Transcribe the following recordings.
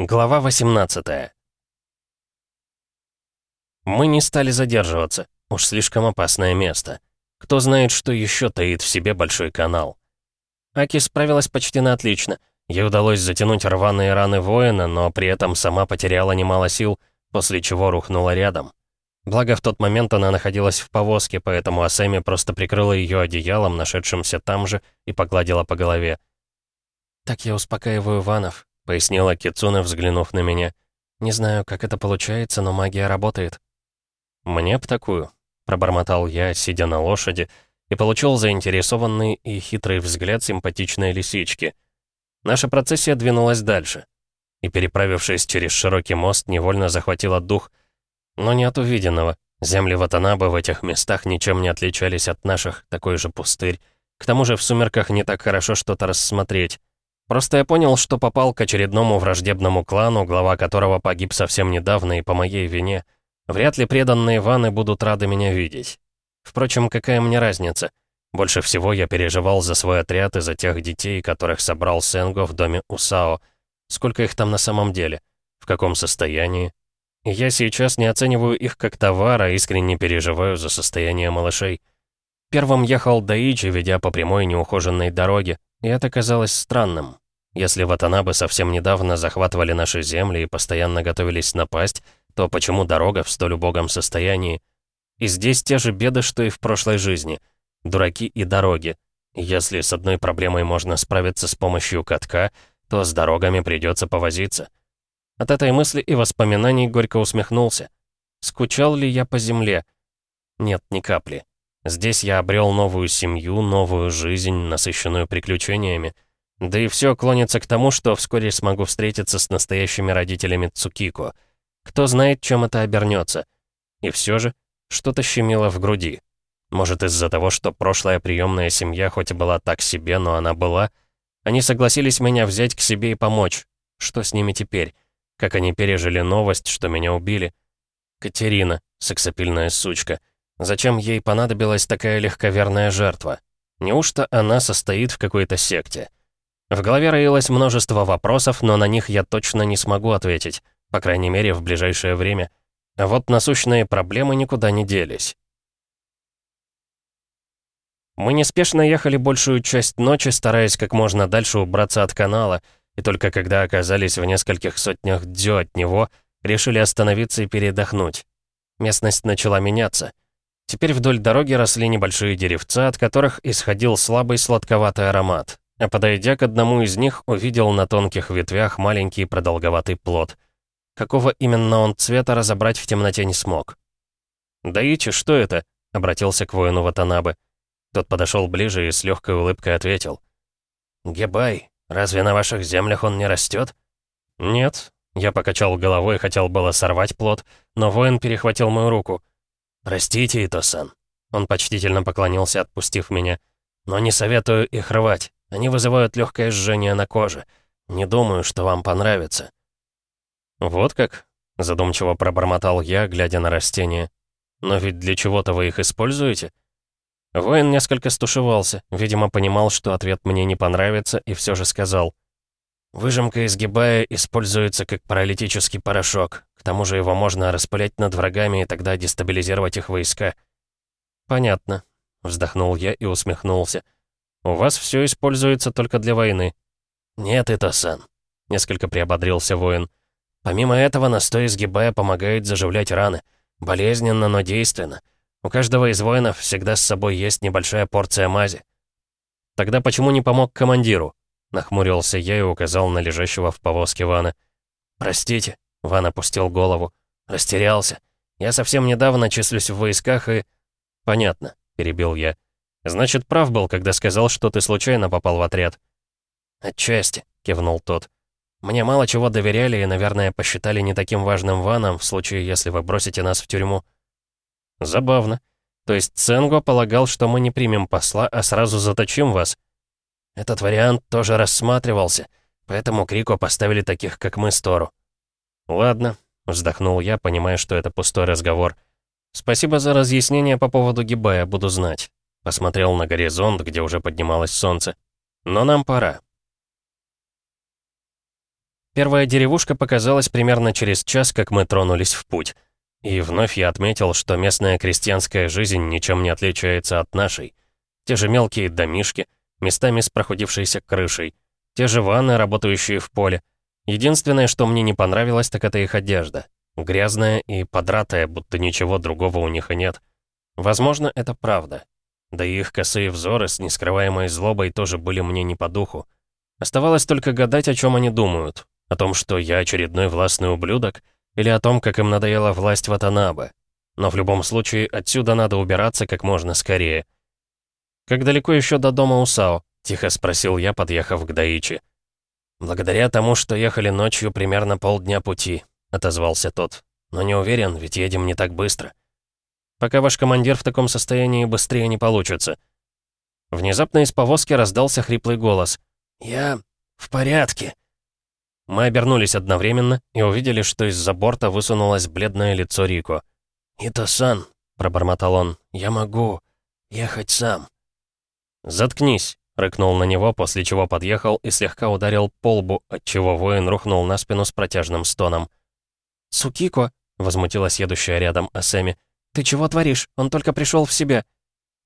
Глава 18 Мы не стали задерживаться. Уж слишком опасное место. Кто знает, что еще таит в себе большой канал. Аки справилась почти на отлично. Ей удалось затянуть рваные раны воина, но при этом сама потеряла немало сил, после чего рухнула рядом. Благо, в тот момент она находилась в повозке, поэтому Асэми просто прикрыла ее одеялом, нашедшимся там же, и погладила по голове. «Так я успокаиваю Ванов», пояснила Кицуна, взглянув на меня. «Не знаю, как это получается, но магия работает». «Мне б такую», — пробормотал я, сидя на лошади, и получил заинтересованный и хитрый взгляд симпатичной лисички. Наша процессия двинулась дальше. И, переправившись через широкий мост, невольно захватила дух, но не от увиденного. Земли Ватанабы в этих местах ничем не отличались от наших, такой же пустырь. К тому же в сумерках не так хорошо что-то рассмотреть. Просто я понял, что попал к очередному враждебному клану, глава которого погиб совсем недавно и по моей вине. Вряд ли преданные ваны будут рады меня видеть. Впрочем, какая мне разница? Больше всего я переживал за свой отряд и за тех детей, которых собрал Сенго в доме Усао. Сколько их там на самом деле? В каком состоянии? Я сейчас не оцениваю их как товар, а искренне переживаю за состояние малышей. Первым ехал Даичи, ведя по прямой неухоженной дороге, и это казалось странным. Если Ватанабы совсем недавно захватывали наши земли и постоянно готовились напасть, то почему дорога в столь убогом состоянии? И здесь те же беды, что и в прошлой жизни. Дураки и дороги. Если с одной проблемой можно справиться с помощью катка, то с дорогами придется повозиться. От этой мысли и воспоминаний горько усмехнулся. Скучал ли я по земле? Нет, ни капли. Здесь я обрел новую семью, новую жизнь, насыщенную приключениями. Да и все клонится к тому, что вскоре смогу встретиться с настоящими родителями Цукико. Кто знает, чем это обернется. И все же, что-то щемило в груди. Может, из-за того, что прошлая приемная семья хоть и была так себе, но она была, они согласились меня взять к себе и помочь. Что с ними теперь? Как они пережили новость, что меня убили? Катерина, сексапильная сучка. Зачем ей понадобилась такая легковерная жертва? Неужто она состоит в какой-то секте? В голове роилось множество вопросов, но на них я точно не смогу ответить, по крайней мере, в ближайшее время. А вот насущные проблемы никуда не делись. Мы неспешно ехали большую часть ночи, стараясь как можно дальше убраться от канала, и только когда оказались в нескольких сотнях дзё от него, решили остановиться и передохнуть. Местность начала меняться — Теперь вдоль дороги росли небольшие деревца, от которых исходил слабый сладковатый аромат. А подойдя к одному из них, увидел на тонких ветвях маленький продолговатый плод. Какого именно он цвета разобрать в темноте не смог. «Даичи, что это?» — обратился к воину Ватанабы. Тот подошел ближе и с легкой улыбкой ответил. «Гебай, разве на ваших землях он не растет?» «Нет». Я покачал головой и хотел было сорвать плод, но воин перехватил мою руку. «Простите, Ито-сан». Он почтительно поклонился, отпустив меня. «Но не советую их рвать. Они вызывают легкое жжение на коже. Не думаю, что вам понравится». «Вот как?» — задумчиво пробормотал я, глядя на растения. «Но ведь для чего-то вы их используете?» Воин несколько стушевался, видимо, понимал, что ответ мне не понравится, и все же сказал. «Выжимка из гибая используется как паралитический порошок. К тому же его можно распылять над врагами и тогда дестабилизировать их войска. «Понятно», — вздохнул я и усмехнулся. «У вас все используется только для войны». «Нет, это-сан», — несколько приободрился воин. «Помимо этого, настой изгибая помогает заживлять раны. Болезненно, но действенно. У каждого из воинов всегда с собой есть небольшая порция мази». «Тогда почему не помог командиру?» — нахмурился я и указал на лежащего в повозке Вана. «Простите», Ван опустил голову. «Растерялся. Я совсем недавно числюсь в войсках и...» «Понятно», — перебил я. «Значит, прав был, когда сказал, что ты случайно попал в отряд». «Отчасти», — кивнул тот. «Мне мало чего доверяли и, наверное, посчитали не таким важным Ваном в случае, если вы бросите нас в тюрьму». «Забавно. То есть Ценго полагал, что мы не примем посла, а сразу заточим вас?» «Этот вариант тоже рассматривался, поэтому Крико поставили таких, как мы, Стору. «Ладно», — вздохнул я, понимая, что это пустой разговор. «Спасибо за разъяснение по поводу Гибая, буду знать». Посмотрел на горизонт, где уже поднималось солнце. «Но нам пора». Первая деревушка показалась примерно через час, как мы тронулись в путь. И вновь я отметил, что местная крестьянская жизнь ничем не отличается от нашей. Те же мелкие домишки, местами с прохудившейся крышей, те же ванны, работающие в поле. Единственное, что мне не понравилось, так это их одежда. Грязная и подратая, будто ничего другого у них и нет. Возможно, это правда. Да и их косые взоры с нескрываемой злобой тоже были мне не по духу. Оставалось только гадать, о чем они думают. О том, что я очередной властный ублюдок, или о том, как им надоела власть Ватанабе. Но в любом случае, отсюда надо убираться как можно скорее. «Как далеко еще до дома Усао?» — тихо спросил я, подъехав к Даичи. «Благодаря тому, что ехали ночью примерно полдня пути», — отозвался тот. «Но не уверен, ведь едем не так быстро. Пока ваш командир в таком состоянии, быстрее не получится». Внезапно из повозки раздался хриплый голос. «Я в порядке». Мы обернулись одновременно и увидели, что из-за борта высунулось бледное лицо Рико. «Ито-сан», — пробормотал он, — «я могу ехать сам». «Заткнись», — рыкнул на него, после чего подъехал и слегка ударил по лбу, отчего воин рухнул на спину с протяжным стоном. «Сукико», — возмутилась едущая рядом Асеми, — «ты чего творишь? Он только пришел в себя».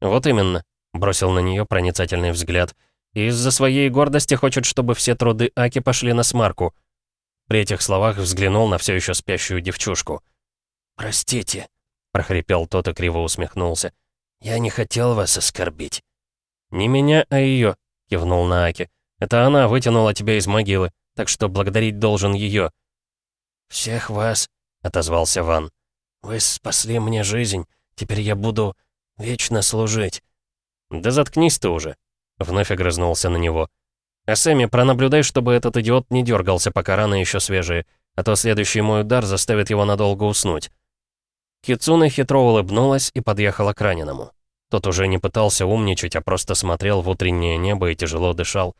«Вот именно», — бросил на нее проницательный взгляд, — и из-за своей гордости хочет, чтобы все труды Аки пошли на смарку. При этих словах взглянул на все еще спящую девчушку. «Простите», — прохрипел тот и криво усмехнулся. «Я не хотел вас оскорбить». «Не меня, а ее», — кивнул на Аки. «Это она вытянула тебя из могилы, так что благодарить должен ее». «Всех вас», — отозвался Ван. «Вы спасли мне жизнь, теперь я буду вечно служить». «Да заткнись ты уже», Вновь огрызнулся на него. «А Сэмми, пронаблюдай, чтобы этот идиот не дергался, пока раны еще свежие, а то следующий мой удар заставит его надолго уснуть». Кицуна хитро улыбнулась и подъехала к раненому. Тот уже не пытался умничать, а просто смотрел в утреннее небо и тяжело дышал.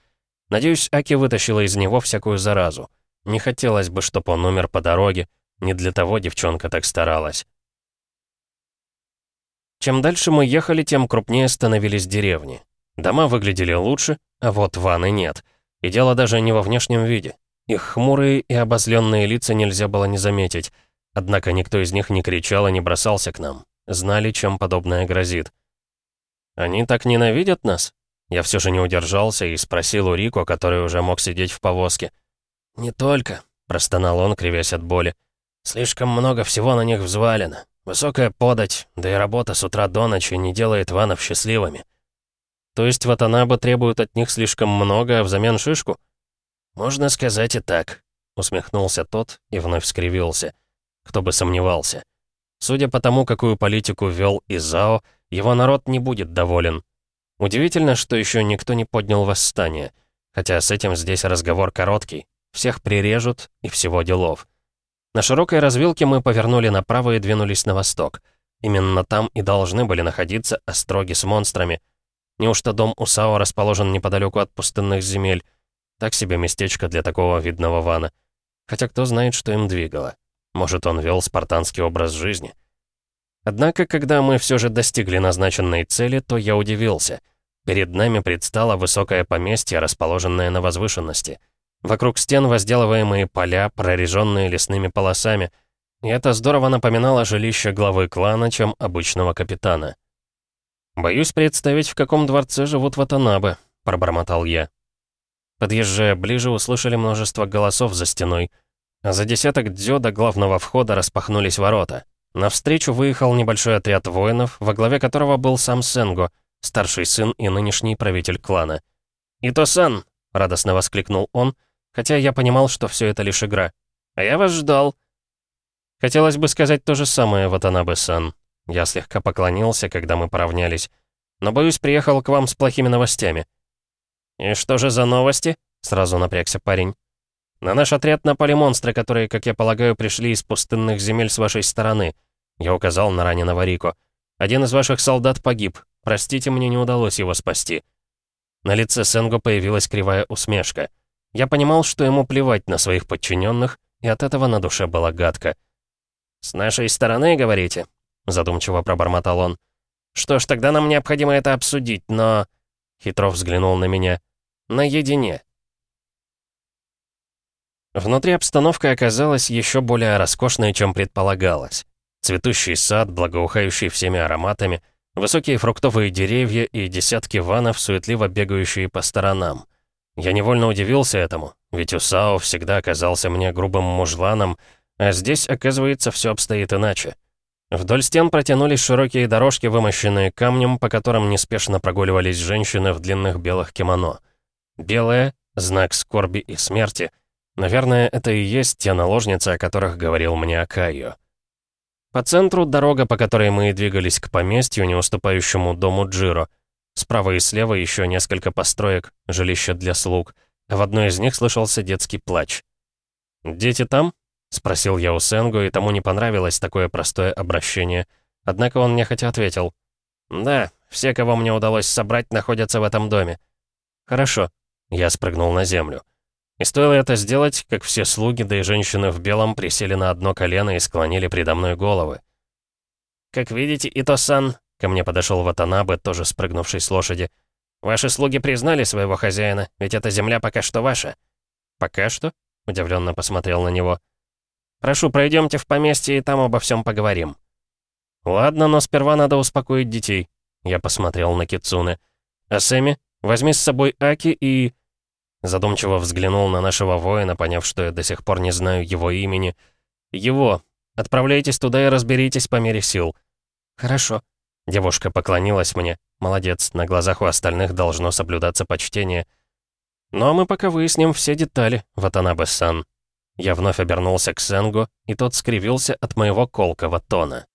Надеюсь, Аки вытащила из него всякую заразу. Не хотелось бы, чтобы он умер по дороге. Не для того девчонка так старалась. Чем дальше мы ехали, тем крупнее становились деревни. Дома выглядели лучше, а вот ванны нет. И дело даже не во внешнем виде. Их хмурые и обозленные лица нельзя было не заметить. Однако никто из них не кричал и не бросался к нам. Знали, чем подобное грозит. «Они так ненавидят нас?» Я все же не удержался и спросил у Рико, который уже мог сидеть в повозке. «Не только», — простонал он, кривясь от боли. «Слишком много всего на них взвалено. Высокая подать, да и работа с утра до ночи не делает ванов счастливыми. То есть Ватанаба требует от них слишком много, а взамен шишку? Можно сказать и так, усмехнулся тот и вновь скривился. Кто бы сомневался. Судя по тому, какую политику вел Изао, его народ не будет доволен. Удивительно, что еще никто не поднял восстание. Хотя с этим здесь разговор короткий. Всех прирежут и всего делов. На широкой развилке мы повернули направо и двинулись на восток. Именно там и должны были находиться остроги с монстрами — Неужто дом Усао расположен неподалеку от пустынных земель? Так себе местечко для такого видного вана. Хотя кто знает, что им двигало. Может, он вел спартанский образ жизни. Однако, когда мы все же достигли назначенной цели, то я удивился. Перед нами предстало высокое поместье, расположенное на возвышенности. Вокруг стен возделываемые поля, прореженные лесными полосами. И это здорово напоминало жилище главы клана, чем обычного капитана. «Боюсь представить, в каком дворце живут Ватанабе», — пробормотал я. Подъезжая ближе, услышали множество голосов за стеной. А за десяток дзё до главного входа распахнулись ворота. Навстречу выехал небольшой отряд воинов, во главе которого был сам Сенго, старший сын и нынешний правитель клана. «Ито-сан!» — радостно воскликнул он, хотя я понимал, что все это лишь игра. «А я вас ждал!» Хотелось бы сказать то же самое, Ватанабе-сан. Я слегка поклонился, когда мы поравнялись. Но, боюсь, приехал к вам с плохими новостями». «И что же за новости?» — сразу напрягся парень. «На наш отряд напали монстры, которые, как я полагаю, пришли из пустынных земель с вашей стороны». Я указал на раненого Рико. «Один из ваших солдат погиб. Простите, мне не удалось его спасти». На лице Сенго появилась кривая усмешка. Я понимал, что ему плевать на своих подчиненных, и от этого на душе было гадко. «С нашей стороны, говорите?» задумчиво пробормотал он. «Что ж, тогда нам необходимо это обсудить, но...» Хитров взглянул на меня. «Наедине». Внутри обстановка оказалась еще более роскошной, чем предполагалось. Цветущий сад, благоухающий всеми ароматами, высокие фруктовые деревья и десятки ванов, суетливо бегающие по сторонам. Я невольно удивился этому, ведь Усао всегда оказался мне грубым мужланом, а здесь, оказывается, все обстоит иначе. Вдоль стен протянулись широкие дорожки, вымощенные камнем, по которым неспешно прогуливались женщины в длинных белых кимоно. Белое — знак скорби и смерти. Наверное, это и есть те наложницы, о которых говорил мне Акайо. По центру дорога, по которой мы двигались к поместью, не уступающему дому Джиро. Справа и слева еще несколько построек, жилища для слуг. В одной из них слышался детский плач. «Дети там?» — спросил я у Сенгу, и тому не понравилось такое простое обращение. Однако он нехотя ответил. «Да, все, кого мне удалось собрать, находятся в этом доме». «Хорошо». Я спрыгнул на землю. И стоило это сделать, как все слуги, да и женщины в белом присели на одно колено и склонили предо мной головы. «Как видите, Ито-сан», — ко мне подошел Ватанабе, тоже спрыгнувший с лошади, «ваши слуги признали своего хозяина, ведь эта земля пока что ваша». «Пока что?» — удивленно посмотрел на него. Прошу, пройдемте в поместье, и там обо всем поговорим». «Ладно, но сперва надо успокоить детей», — я посмотрел на Кицуне. «А Сэмми, возьми с собой Аки и...» Задумчиво взглянул на нашего воина, поняв, что я до сих пор не знаю его имени. «Его. Отправляйтесь туда и разберитесь по мере сил». «Хорошо». Девушка поклонилась мне. Молодец, на глазах у остальных должно соблюдаться почтение. «Ну а мы пока выясним все детали, Ватанабе-сан». Я вновь обернулся к Сенгу, и тот скривился от моего колкого тона.